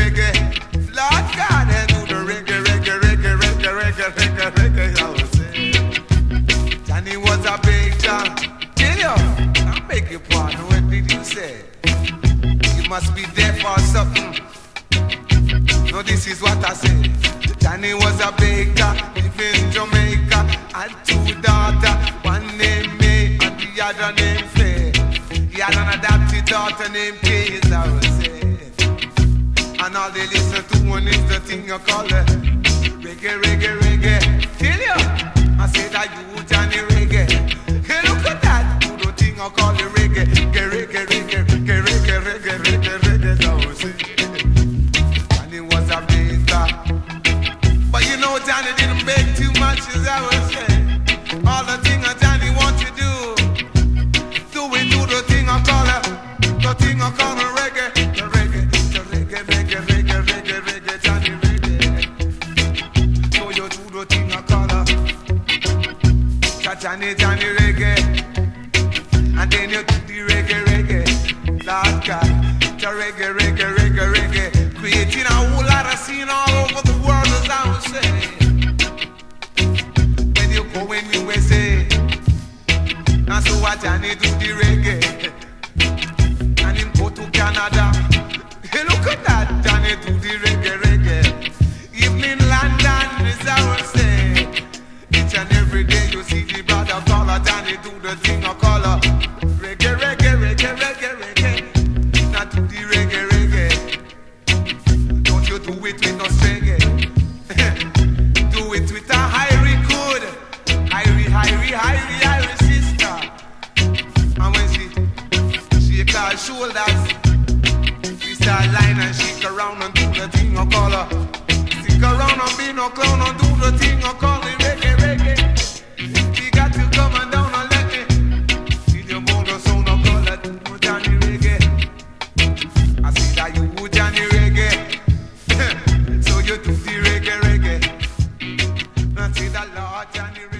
reggae. Was a big John. Junior, I beg your pardon. What did you say? You must be deaf or something. No, this is what I said. Johnny was a baker, living in Jamaica, and two daughters, one named May and the other named Faye. He had an adopted daughter named Kay. And all they listen to one is the thing you call it. Reggae, reggae, reggae. Feel ya? I say that you Johnny Reggae. Hey look at that, do the thing you call it reggae. Reggae, reggae, reggae, reggae, reggae, reggae, reggae, reggae, don't see Johnny was a minister But you know Johnny didn't beg too much as I was saying? All the thing I you do the thing I call it, Johnny, reggae, and then you do the reggae, reggae, Lord God, the reggae, reggae, reggae, reggae, creating a whole lot of scene all over the world, as I would say. When you go in USA, and so what Johnny do the reggae. line and stick around and do the thing I call her. Stick around and be no clown and do the thing I call it reggae, reggae. Got to come and down and let me Johnny Reggae. I that you Johnny Reggae, so you do the reggae, reggae. That Lord Johnny Reggae.